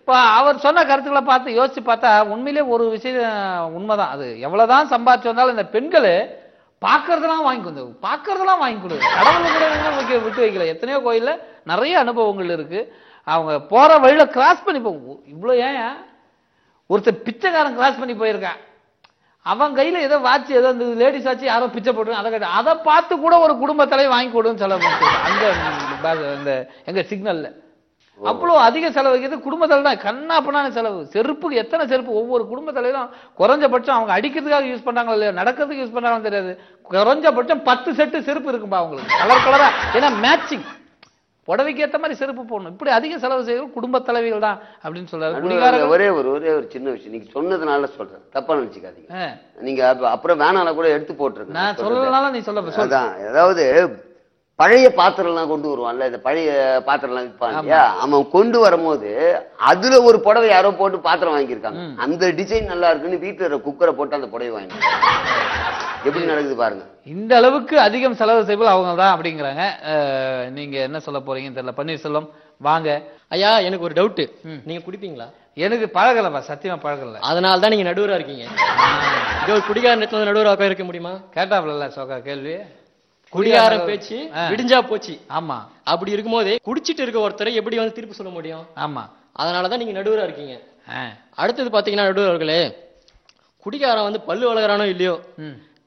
இப்போ அவர் சொன்ன கருத்துக்களை பார்த்து யோசிச்சு பார்த்தா உண்மையிலே ஒரு விஷயம் உண்மைதான். அது எவ்வளவுதான் சம்பாதிச்சு வந்தாலும் இந்த பெண்கள் பார்க்கறதெல்லாம் வாங்கி கொண்டு பார்க்கறதெல்லாம் வாங்கி கொடு. கடவுள் கூட விட்டு வைக்கல. எத்தனையோ கோயிலில் நிறைய அனுபவங்கள் இருக்கு. அவங்க போற வழியில கிராஸ் பண்ணி போகும் இவ்வளோ ஏன் ஒருத்தர் பிச்சைக்காரன் கிராஸ் பண்ணி போயிருக்கான். அவன் கையில் ஏதோ வாட்ச் ஏதோ இந்த லேடிஸ் ஆச்சு யாரோ பிச்சை போட்டு அதை கேட்டு அதை பார்த்து கூட ஒரு குடும்பத்தலை வாங்கி கொடுன்னு செலவு அந்த இந்த எங்கள் சிக்னலில் அவ்வளோ அதிக செலவு வைக்கிறது குடும்பத்தில் தான் கண்ணா பண்ணான செலவு. செருப்புக்கு எத்தனை செருப்பு? ஒவ்வொரு குடும்பத்திலையும் குறைஞ்சபட்சம் அவங்க அடிக்கிறதுக்காக யூஸ் பண்றாங்களோ இல்லையா? நடக்கிறதுக்கு யூஸ் பண்றாங்களோ தெரியாது. குறைஞ்சபட்சம் பத்து செட்டு செருப்பு இருக்கும்பா அவங்களுக்கு. கலர் கலரா ஏன்னா மேட்சிங் புடவைக்கு ஏத்த மாதிரி செருப்பு போடணும். இப்படி அதிக செலவு செய்யறது குடும்ப தலைவிகள் தான் அப்படின்னு சொல்றாரு. ஒரே ஒரு ஒரே ஒரு சின்ன விஷயம். நீங்க சொன்னதுனால சொல்றேன். தப்பா நினைச்சுக்காதீங்க. நீங்க அப்ப- அப்புறம் வேணால கூட எடுத்து போட்டுருங்க. நான் சொல்லலனாலும் நீ சொல்ல அதாவது பழைய பாத்திரம்லாம் கொண்டு வருவான்ல இந்த பழைய பாத்திரம்லாம் விற்பான் இல்லையா? அவன் கொண்டு வரும்போது அதுல ஒரு புடவை யாரோ போட்டு பாத்திரம் வாங்கியிருக்காங்க. அந்த டிசைன் நல்லா இருக்குன்னு வீட்டுல இருக்கிற குக்கரை போட்டு அந்த புடவை வாங்கி எப்படி நடக்குது பாருங்க. இந்த அளவுக்கு அதிகம் செலவு செய்வது அவங்க தான் அப்படிங்கிறாங்க. நீங்க என்ன சொல்ல போறீங்கன்னு தெரியல. பன்னீர்செல்வம் வாங்க. ஐயா எனக்கு ஒரு டவுட் நீங்க குடிப்பீங்களா? எனக்கு பழகலப்பா சத்தியமா பழகல. அதனால தான் நீங்க நடுவரா இருக்கீங்க. இது ஒரு குடிகாரனத்துல வந்து நடுவரா இருக்க முடியுமா? கேட்டாப்ல சோகா கேள்வி. குடிகாரன் பேச்சு. விடிஞ்சா போச்சு. ஆமா. அப்படி இருக்கும்போதே குடிச்சிட்டு இருக்க ஒருத்தரை எப்படி வந்து திருப்பி சொல்ல முடியும்? ஆமா. அதனால தான் நீங்க நடுவரா இருக்கீங்க. அடுத்தது பாத்தீங்கன்னா நடுவர் அவர்களே குடிகாரன் வந்து பல்லு வளர்கிறானோ இல்லையோ.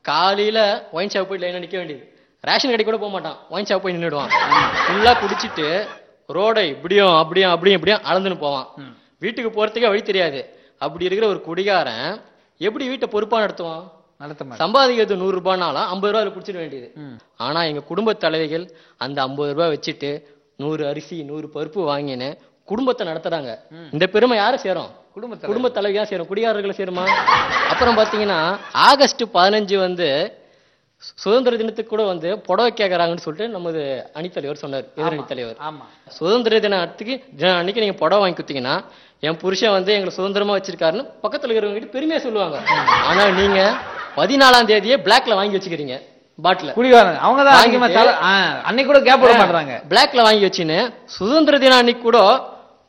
காலையில ஒயின் ஷாப் போய் லைனா நிக்க வேண்டியது. ரேஷன் கடை கூட போக மாட்டான். ஒயின் ஷாப் போய் நின்னுடுவான். ஃபுல்லா குடிச்சிட்டு ரோடை இப்படியும் அப்படியும் அப்படியும் இப்படியும் அளந்துன்னு போவான். வீட்டுக்கு போறதுக்கே வழி தெரியாது. அப்படி இருக்கிற ஒரு குடிகாரன் எப்படி வீட்டை பொறுப்பா நடத்துவான்? சம்பாதிக்கிறது நூறு ரூபாய்னாலும் ஐம்பது ரூபாயில குடிச்சிட வேண்டியது. ஆனா எங்க குடும்ப தலைவிகள் அந்த ஐம்பது ரூபாய் வச்சுட்டு நூறு அரிசி நூறு பருப்பு வாங்கின்னு குடும்பத்தை நடத்துறாங்க. இந்த பெருமை யாரை சேரும்? குடும்ப தலைவி. தான் சேரும். குடிகாரர்களை சேருமா? அப்புறம் பாத்தீங்கன்னா ஆகஸ்ட் பதினஞ்சு வந்து சுதந்திர தினத்துக்கு கூட வந்து புடவை கேட்கறாங்கன்னு சொல்லிட்டு நமது அணித்தலைவர் சொன்னார். எதிரணி தலைவர். சுதந்திர தினத்துக்கு தின அன்னைக்கு நீங்க புடவை வாங்கி குத்தீங்கன்னா என் புருஷன் வந்து எங்களை சுதந்திரமா வச்சிருக்காருன்னு பக்கத்துல இருக்கிறவங்க கிட்ட பெருமையா சொல்லுவாங்க. ஆனா நீங்க பதினாலாம் தேதியே பிளாக்ல வாங்கி வச்சுக்கிறீங்க பாட்டில குடிகாரன் அவங்க தான் அதிகமா அன்னைக்கு கூட கேப் விட மாட்டாங்க பிளாக்ல வாங்கி வச்சுன்னு சுதந்திர தினம் அன்னைக்கு கூட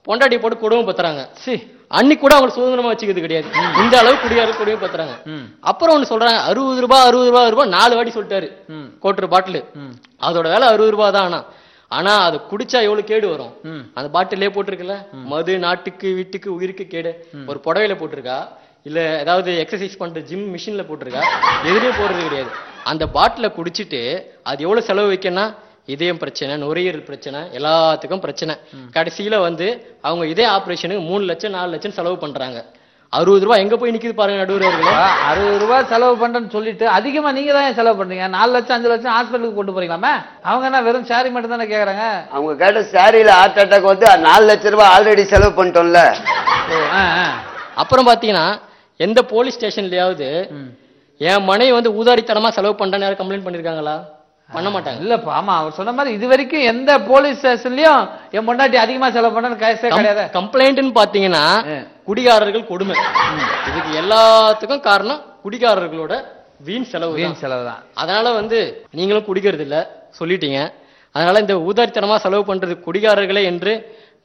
பொண்டாட்டி போட்டு குடும்பம் பத்துறாங்க. சி. அன்னைக்கு கூட அவங்க சுதந்திரமா வச்சுக்கிறது கிடையாது. இந்த அளவு குடியார குடியும் பத்துறாங்க. அப்புறம் ஒண்ணு சொல்றாங்க அறுபது ரூபாய் அறுபது ரூபாய் ரூபாய் நாலு வாட்டி சொல்லிட்டாரு. கோட்டர் பாட்டில் அதோட விலை அறுபது ரூபாய் தான் ஆனா. ஆனா அது குடிச்சா எவ்வளவு கேடு வரும். அந்த பாட்டிலே போட்டிருக்குல்ல? மது நாட்டுக்கு வீட்டுக்கு உயிருக்கு கேடு. ஒரு புடவையில போட்டிருக்கா? இல்ல ஏதாவது எக்ஸசைஸ் பண்ற ஜிம் மிஷின்ல போட்டிருக்கா? எதுலயும் போடுறது கிடையாது. அந்த பாட்டில குடிச்சிட்டு அது எவ்வளவு செலவு வைக்கணும்னா இதயம் பிரச்சனை நுரையீரல் பிரச்சனை எல்லாத்துக்கும் பிரச்சனை. கடைசியில வந்து அவங்க இதே ஆபரேஷனுக்கு மூணு லட்சம் நாலு லட்சம் செலவு பண்றாங்க. அறுபது ரூபாய் எங்க போய் நிக்குது பாருங்க நடுவர் அறுபது ரூபாய் செலவு பண்றேன்னு சொல்லிட்டு அதிகமா நீங்க தான் ஏன் செலவு பண்றீங்க? நாலு லட்சம் அஞ்சு லட்சம் ஹாஸ்பிட்டலுக்கு கொண்டு போறீங்களாமே? அவங்க என்ன வெறும் சாரி மட்டும் தானே கேக்குறாங்க? அவங்க கேட்ட சாரியில ஹார்ட் அட்டாக் வந்து நாலு லட்ச ரூபாய் ஆல்ரெடி செலவு பண்ணிட்டோம்ல. ஓ, ஆ, ஆ. அப்புறம் பாத்தீங்கன்னா எந்த போலீஸ் ஸ்டேஷன்லயாவது என் மனைவி வந்து ஊதாரித்தனமா செலவு பண்றேன்னு யாரும் கம்ப்ளைண்ட் பண்ணிருக்காங்களா? பண்ண மாட்டாங்க. இல்லப்பா ஆமா அவர் சொன்ன மாதிரி இது வரைக்கும் எந்த போலீஸ் ஸ்டேஷன்லயும் என் பொண்டாட்டி அதிகமா செலவு பண்ணு கேஸே கிடையாது. கம்ப்ளைண்ட்னு பாத்தீங்கன்னா. குடிகாரர்கள் கொடுமை. இதுக்கு எல்லாத்துக்கும் காரணம் குடிகாரர்களோட வீண் செலவு. வீண் செலவு தான் அதனால வந்து நீங்களும் குடிக்கிறது இல்ல சொல்லிட்டீங்க. அதனால இந்த ஊதாரித்தனமா செலவு பண்றது குடிகாரர்களே என்று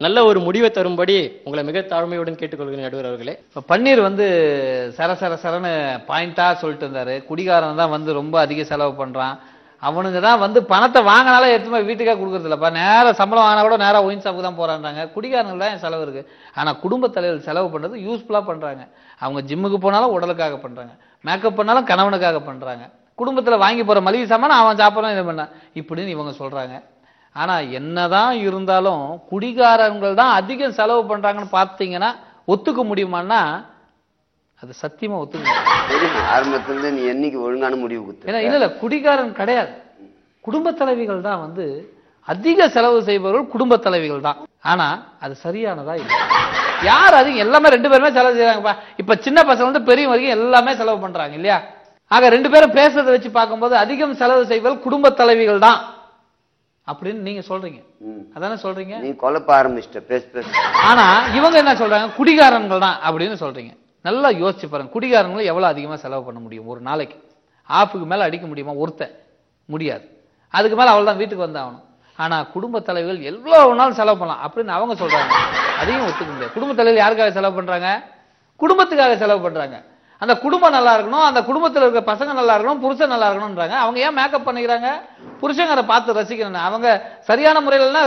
நல்ல ஒரு முடிவை தரும்படி உங்களை மிக தாழ்மையுடன் கேட்டுக்கொள்கிறேன் நடுவர் அவர்களே. இப்ப பன்னீர் வந்து சர சர சரன்னு பாயிண்டா சொல்லிட்டு இருந்தாரு. குடிகாரன் தான் வந்து ரொம்ப அதிக செலவு பண்றான். அவனுங்க தான் வந்து பணத்தை வாங்கினாலே எடுத்துமே வீட்டுக்கே கொடுக்கறது இல்லப்பா. நேரா சம்பளம் வாங்கினா கூட நேராக ஒயின் சாப்புக்கு தான் போறாங்க குடிகாரங்கள் தான் என் செலவு இருக்கு. ஆனா குடும்ப தலைவர் செலவு பண்றது யூஸ்ஃபுல்லா பண்றாங்க. அவங்க ஜிம்முக்கு போனாலும் உடலுக்காக பண்றாங்க. மேக்கப் பண்ணாலும் கணவனுக்காக பண்றாங்க. குடும்பத்தில் வாங்கி போகிற மளிகை சாமான் அவன் சாப்பிட்றான் இது பண்ண இப்படின்னு இவங்க சொல்கிறாங்க ஆனா என்னதான் இருந்தாலும் குடிகாரங்கள் தான் அதிகம் செலவு பண்றாங்கன்னு பார்த்தீங்கன்னா ஒத்துக்க முடியுமான்னா அது சத்தியமா ஒத்துக்க ஆரம்பத்துல நீ என்னைக்கு ஒழுங்கான முடிவு குத்து ஏன்னா இல்ல இல்ல குடிகாரன் கிடையாது. குடும்ப தலைவிகள் தான் வந்து அதிக செலவு செய்பவர்கள் குடும்ப தலைவிகள் தான். ஆனா அது சரியானதா இல்லை. யார் அதிகம்? எல்லாமே ரெண்டு பேருமே செலவு செய்யறாங்கப்பா இப்ப சின்ன பசங்க வந்து பெரிய வரைக்கும் எல்லாமே செலவு பண்றாங்க இல்லையா? ஆக ரெண்டு பேரும் பேசுறதை வச்சு பார்க்கும்போது அதிகம் செலவு செய்வர்கள் குடும்ப தலைவிகள் தான். அப்படின்னு நீங்க சொல்றீங்க. அதானே சொல்றீங்க? நீ குழப்ப ஆரம்பிச்சிட்ட. பேச பேச. ஆனா இவங்க என்ன சொல்றாங்க? குடிகாரன்கள் தான் அப்படின்னு சொல்றீங்க. நல்லா யோசிச்சு பாருங்க. குடிகாரங்களை எவ்வளவு அதிகமா செலவு பண்ண முடியும்? ஒரு நாளைக்கு. ஆஃபுக்கு மேல அடிக்க முடியுமா? ஒருத்தன் முடியாது. அதுக்கு மேல அவள் தான் வீட்டுக்கு வந்தாகணும் ஆனா குடும்ப தலைவர்கள் எவ்வளவு நாள் செலவு பண்ணலாம் அப்படின்னு அவங்க சொல்றாங்க. அதையும் ஒத்துக்க முடியாது. குடும்ப தலைவர் யாருக்காக செலவு பண்றாங்க? குடும்பத்துக்காக செலவு பண்றாங்க. அந்த குடும்பம் நல்லா இருக்கணும் அந்த குடும்பத்துல இருக்க பசங்க நல்லா இருக்கணும் புருஷன் நல்லா இருக்கணும்ன்றாங்க. அவங்க ஏன் மேக்கப் பண்ணிக்கிறாங்க? புருஷங்க அதை பார்த்து ரசிக்கணும் அவங்க சரியான முறையிலனா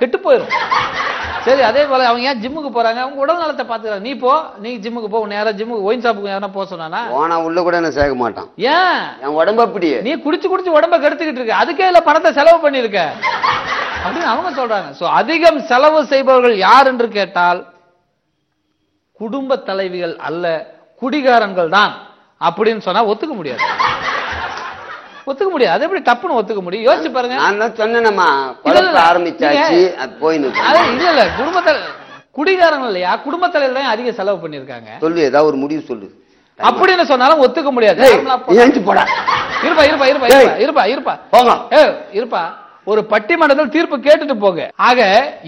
கெட்டு போயிடும் சரி அதே போல அவங்க ஏன் ஜிம்முக்கு போறாங்க? அவங்க உடல் நலத்தை பார்த்துக்கிறாங்க. நீ போ நீ ஜிம்முக்கு போ. யாராவது ஜிம்முக்கு ஒயின் ஷாப்புக்கு யாரா போக சொன்னானா? போனா உள்ள கூட என்ன சேர்க்க மாட்டான். ஏன்? என் உடம்பு அப்படியே. நீ குடிச்சு குடிச்சு உடம்ப கெடுத்துக்கிட்டு இருக்க. அதுக்கே இல்ல பணத்தை செலவு பண்ணிருக்க அப்படின்னு அவங்க சொல்றாங்க. சோ அதிகம் செலவு செய்பவர்கள் யார் என்று கேட்டால் குடும்ப தலைவிகள் அல்ல. குடிகாரன்கள் தான் அப்படின்னு சொன்னா ஒத்துக்க முடியாது. ஒத்துக்க முடியாது. அது எப்படி டப்புன்னு ஒத்துக்க முடியும்? யோசிச்சு பாருங்க. நான் தான் சொன்னேனம்மா. குழப்ப ஆரம்பிச்சாச்சு நீங்க- அது இல்ல இல்ல. குடும்பத்தல குடிகாரங்க இல்லையா? குடும்பத்தலைவர் தான் அதிக செலவு பண்ணிருக்காங்க சொல்லு ஏதாவது ஒரு முடிவு சொல்லு. அப்படின்னு சொன்னாலும் ஒத்துக்க முடியாது. இருப்பா இருப்பா இருப்பா. இருப்பா இருப்பா இருப்பா. போங்க. இருப்பா. ஒரு பட்டிமன்றத்தில் தீர்ப்பு கேட்டுட்டு போங்க. ஆக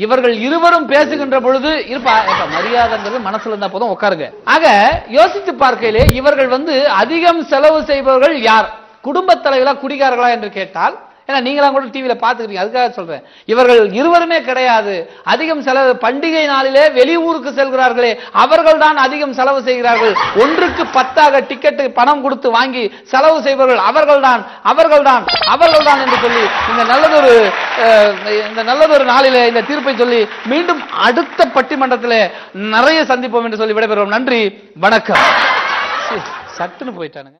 இவர்கள் இருவரும் பேசுகின்ற பொழுது இருப்பா மரியாதைன்றது மரியாதைங்கிறது மனசுல இருந்தா போதும் உட்காருங்க. ஆக யோசித்து பார்க்கையிலே இவர்கள் வந்து அதிகம் செலவு செய்பவர்கள் யார்? குடும்பத் தலைவர்களா குடிகாரர்களா என்று கேட்டால் ஏன்னா நீங்களாம் கூட டிவியில பாத்துக்கிறீங்க அதுக்காக சொல்றேன். இவர்கள் இருவருமே கிடையாது. அதிகம் செலவு பண்டிகை நாளிலே வெளியூருக்கு செல்கிறார்களே. அவர்கள் தான் அதிகம் செலவு செய்கிறார்கள். ஒன்றுக்கு பத்தாக டிக்கெட்டு பணம் கொடுத்து வாங்கி செலவு செய்பவர்கள் அவர்கள் தான். அவர்கள் தான். அவர்கள் தான் என்று சொல்லி இந்த நல்லதொரு அஹ், இந்த நல்லதொரு நாளிலே இந்த தீர்ப்பை சொல்லி மீண்டும் அடுத்த பட்டிமன்றத்திலே நிறைய சந்திப்போம் என்று சொல்லி விடைபெறுவோம். நன்றி. வணக்கம். சட்டுன்னு போயிட்டானுங்க.